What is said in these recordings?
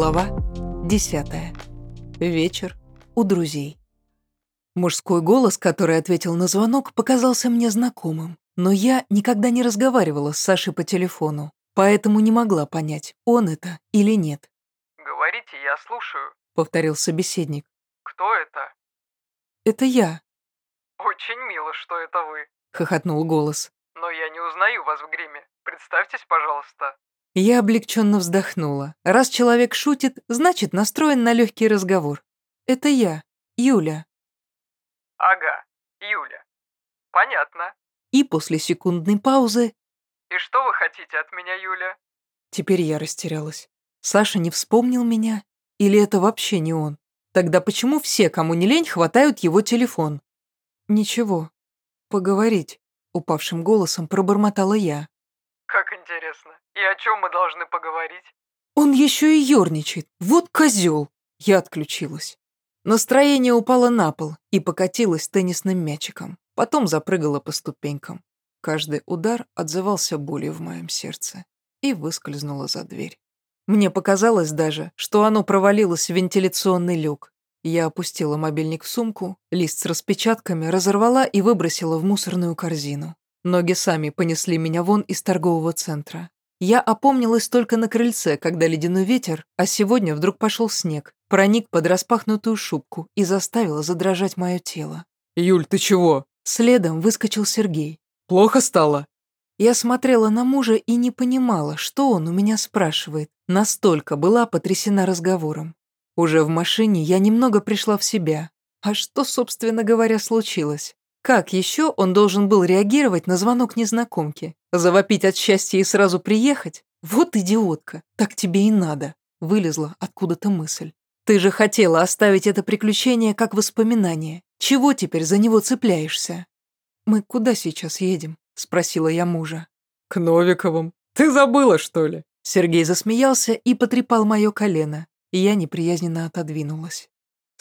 Глава 10. Вечер у друзей. Мужской голос, который ответил на звонок, показался мне знакомым, но я никогда не разговаривала с Сашей по телефону, поэтому не могла понять, он это или нет. «Говорите, я слушаю. Повторил собеседник. Кто это?» «Это я», «Очень мило, что это вы. — хохотнул голос. Но я не узнаю вас в гриме. Представьтесь, пожалуйста». Я облегченно вздохнула. Раз человек шутит, значит настроен на легкий разговор. Это я, Юля. Ага, Юля. Понятно. И после секундной паузы И что вы хотите от меня, Юля? теперь я растерялась. Саша не вспомнил меня? Или это вообще не он? Тогда почему все, кому не лень, хватают его телефон? Ничего. Поговорить. Упавшим голосом пробормотала я. Как интересно. И о чем мы должны поговорить? Он еще и ерничает. Вот козел. Я отключилась. Настроение упало на пол и покатилось теннисным мячиком. Потом запрыгала по ступенькам. Каждый удар отзывался болью в моем сердце. И выскользнула за дверь. Мне показалось даже, что оно провалилось в вентиляционный люк. Я опустила мобильник в сумку, лист с распечатками разорвала и выбросила в мусорную корзину. Ноги сами понесли меня вон из торгового центра. Я опомнилась только на крыльце, когда ледяной ветер, а сегодня вдруг пошел снег, проник под распахнутую шубку и заставил задрожать мое тело. «Юль, ты чего? Следом выскочил Сергей. Плохо стало?» Я смотрела на мужа и не понимала, что он у меня спрашивает. Настолько была потрясена разговором. Уже в машине я немного пришла в себя. А что, собственно говоря, случилось? Как еще он должен был реагировать на звонок незнакомки? Завопить от счастья и сразу приехать? Вот идиотка, так тебе и надо. Вылезла откуда-то мысль. Ты же хотела оставить это приключение как воспоминание. Чего теперь за него цепляешься? Мы куда сейчас едем? Спросила я мужа. «К Новиковым. Ты забыла, что ли?» Сергей засмеялся и потрепал мое колено. Я неприязненно отодвинулась.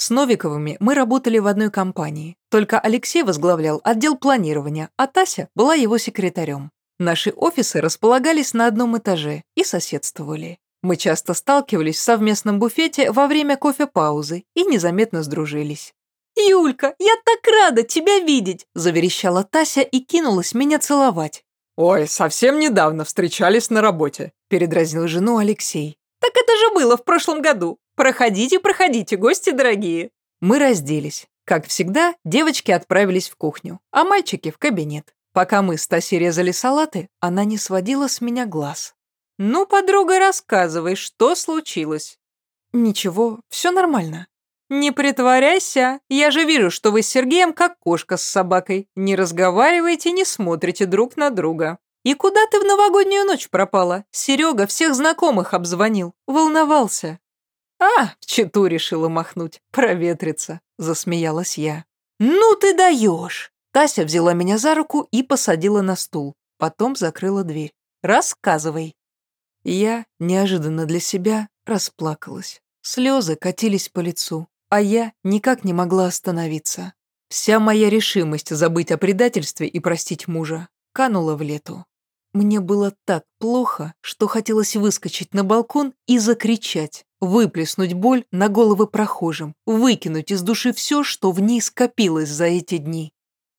С Новиковыми мы работали в одной компании. Только Алексей возглавлял отдел планирования, а Тася была его секретарем. Наши офисы располагались на одном этаже и соседствовали. Мы часто сталкивались в совместном буфете во время кофе-паузы и незаметно сдружились. «Юлька, я так рада тебя видеть!» – заверещала Тася и кинулась меня целовать. «Ой, совсем недавно встречались на работе», – Передразнил жену Алексей. Так это же было в прошлом году. Проходите, проходите, гости дорогие. Мы разделись. Как всегда, девочки отправились в кухню, а мальчики в кабинет. Пока мы с Тасей резали салаты, она не сводила с меня глаз. Ну, подруга, рассказывай, что случилось. Ничего, все нормально. Не притворяйся, я же вижу, что вы с Сергеем как кошка с собакой. Не разговариваете, не смотрите друг на друга. И куда ты в новогоднюю ночь пропала? Серега всех знакомых обзвонил, волновался. А, в чету решила махнуть, проветриться, засмеялась я. Ну ты даешь. Тася взяла меня за руку и посадила на стул. Потом закрыла дверь. Рассказывай. Я, неожиданно для себя, расплакалась. Слезы катились по лицу, а я никак не могла остановиться. Вся моя решимость забыть о предательстве и простить мужа канула в лету. Мне было так плохо, что хотелось выскочить на балкон и закричать, выплеснуть боль на головы прохожим, выкинуть из души все, что в ней скопилось за эти дни.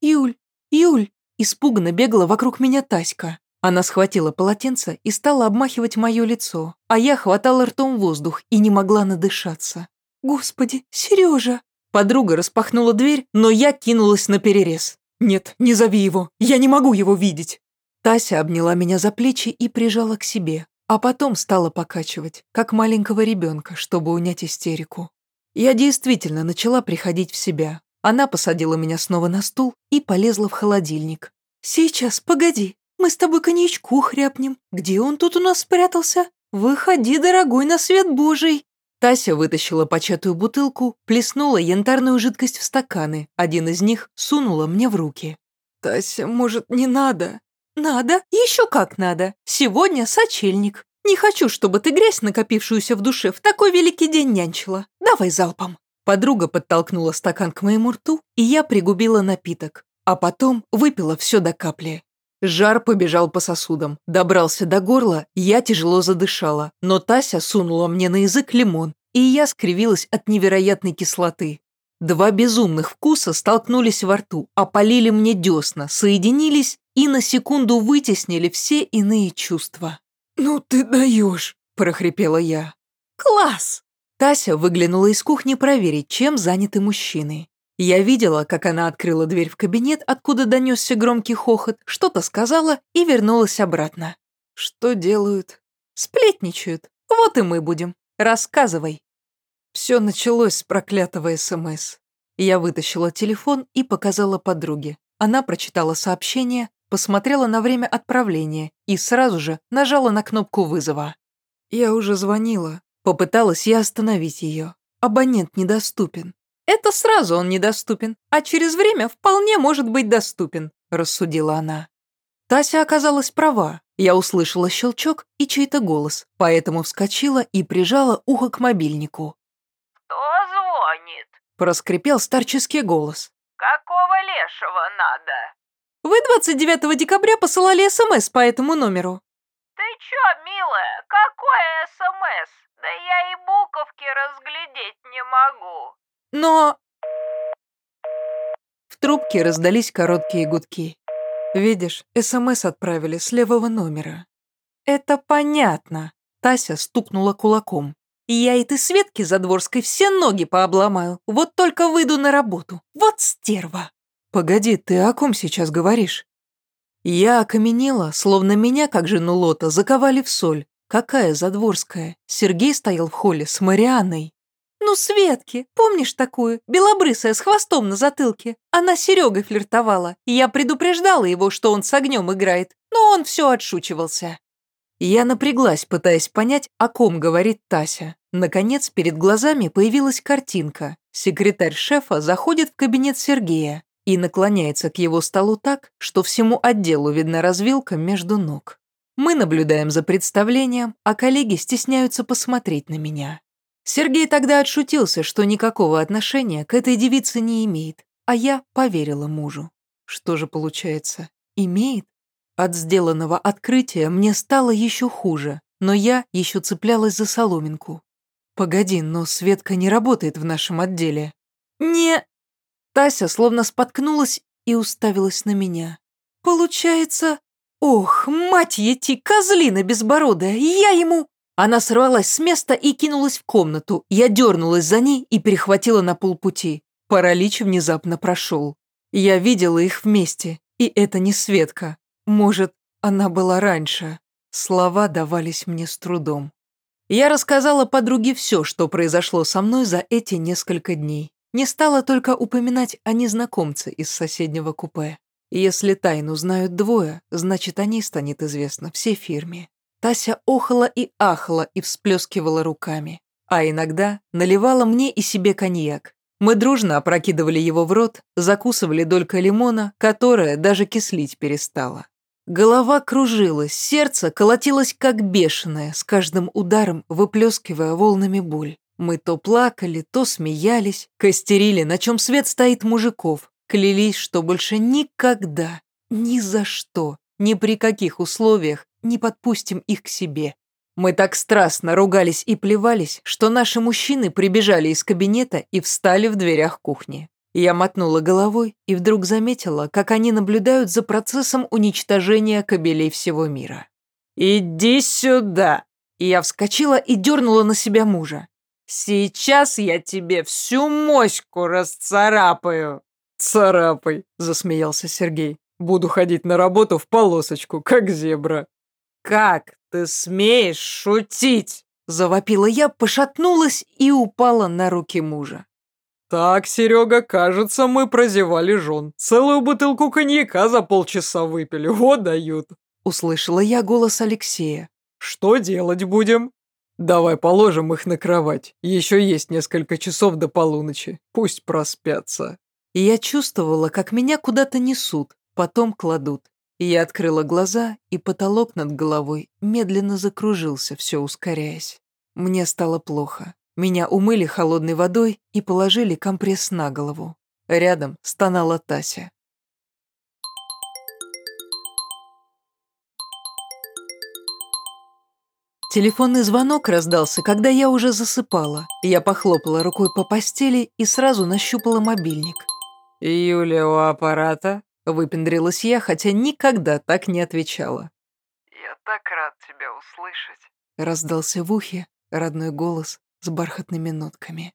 «Юль, Юль!» Испуганно бегала вокруг меня Таська. Она схватила полотенце и стала обмахивать мое лицо, а я хватала ртом воздух и не могла надышаться. «Господи, Сережа!» Подруга распахнула дверь, но я кинулась на перерез. «Нет, не зови его, я не могу его видеть!» Тася обняла меня за плечи и прижала к себе, а потом стала покачивать, как маленького ребенка, чтобы унять истерику. Я действительно начала приходить в себя. Она посадила меня снова на стул и полезла в холодильник. «Сейчас, погоди, мы с тобой коньячку хряпнем. Где он тут у нас спрятался? Выходи, дорогой, на свет божий!» Тася вытащила початую бутылку, плеснула янтарную жидкость в стаканы. Один из них сунула мне в руки. «Тася, может, не надо?» «Надо, еще как надо. Сегодня сочельник. Не хочу, чтобы ты грязь, накопившуюся в душе, в такой великий день нянчила. Давай залпом». Подруга подтолкнула стакан к моему рту, и я пригубила напиток, а потом выпила все до капли. Жар побежал по сосудам. Добрался до горла, я тяжело задышала, но Тася сунула мне на язык лимон, и я скривилась от невероятной кислоты. Два безумных вкуса столкнулись во рту, опалили мне десна, соединились и на секунду вытеснили все иные чувства. «Ну ты даешь!» – прохрипела я. «Класс!» Тася выглянула из кухни проверить, чем заняты мужчины. Я видела, как она открыла дверь в кабинет, откуда донесся громкий хохот, что-то сказала и вернулась обратно. «Что делают?» «Сплетничают. Вот и мы будем. Рассказывай». Все началось с проклятого СМС. Я вытащила телефон и показала подруге. Она прочитала сообщение, посмотрела на время отправления и сразу же нажала на кнопку вызова. Я уже звонила. Попыталась я остановить ее. Абонент недоступен. Это сразу он недоступен, а через время вполне может быть доступен, рассудила она. Тася оказалась права. Я услышала щелчок и чей-то голос, поэтому вскочила и прижала ухо к мобильнику. «Кто звонит?» – проскрипел старческий голос. «Какого лешего надо?» «Вы 29 декабря посылали СМС по этому номеру». «Ты чё, милая, какой СМС? Да я и буковки разглядеть не могу». Но... В трубке раздались короткие гудки. Видишь, СМС отправили с левого номера. Это понятно. Тася стукнула кулаком. Я этой Светке Задворской все ноги пообломаю. Вот только выйду на работу. Вот стерва. Погоди, ты о ком сейчас говоришь? Я окаменела, словно меня, как жену Лота, заковали в соль. Какая Задворская? Сергей стоял в холле с Марианной. «Ну, Светки, помнишь такую? Белобрысая, с хвостом на затылке. Она с Серегой флиртовала, и я предупреждала его, что он с огнем играет, но он все отшучивался». Я напряглась, пытаясь понять, о ком говорит Тася. Наконец, перед глазами появилась картинка. Секретарь шефа заходит в кабинет Сергея и наклоняется к его столу так, что всему отделу видна развилка между ног. Мы наблюдаем за представлением, а коллеги стесняются посмотреть на меня. Сергей тогда отшутился, что никакого отношения к этой девице не имеет, а я поверила мужу. Что же получается, имеет? От сделанного открытия мне стало еще хуже, но я еще цеплялась за соломинку. Погоди, но Светка не работает в нашем отделе. Не... Тася словно споткнулась и уставилась на меня. Получается... Ох, мать ети, козлина безбородая, я ему... Она сорвалась с места и кинулась в комнату. Я дернулась за ней и перехватила на полпути. Паралич внезапно прошел. Я видела их вместе, и это не Светка. Может, она была раньше. Слова давались мне с трудом. Я рассказала подруге все, что произошло со мной за эти несколько дней. Не стала только упоминать о незнакомце из соседнего купе. Если тайну знают двое, значит, о ней станет известно всей фирме. Тася охала и ахала и всплескивала руками. А иногда наливала мне и себе коньяк. Мы дружно опрокидывали его в рот, закусывали долькой лимона, которая даже кислить перестала. Голова кружилась, сердце колотилось как бешеное, с каждым ударом выплескивая волнами боль. Мы то плакали, то смеялись, костерили, на чем свет стоит мужиков, клялись, что больше никогда, ни за что, ни при каких условиях не подпустим их к себе. Мы так страстно ругались и плевались, что наши мужчины прибежали из кабинета и встали в дверях кухни. Я мотнула головой и вдруг заметила, как они наблюдают за процессом уничтожения кабелей всего мира. «Иди сюда!» Я вскочила и дернула на себя мужа. «Сейчас я тебе всю моську расцарапаю!» «Царапай!» – засмеялся Сергей. «Буду ходить на работу в полосочку, как зебра». «Как ты смеешь шутить?» Завопила я, пошатнулась и упала на руки мужа. «Так, Серега, кажется, мы прозевали жен. Целую бутылку коньяка за полчаса выпили, вот дают!» Услышала я голос Алексея. «Что делать будем?» «Давай положим их на кровать. Еще есть несколько часов до полуночи. Пусть проспятся». Я чувствовала, как меня куда-то несут, потом кладут. Я открыла глаза, и потолок над головой медленно закружился, все ускоряясь. Мне стало плохо. Меня умыли холодной водой и положили компресс на голову. Рядом стонала Тася. Телефонный звонок раздался, когда я уже засыпала. Я похлопала рукой по постели и сразу нащупала мобильник. «Юля у аппарата?» Выпендрилась я, хотя никогда так не отвечала. Я так рад тебя услышать. Раздался в ухе родной голос с бархатными нотками.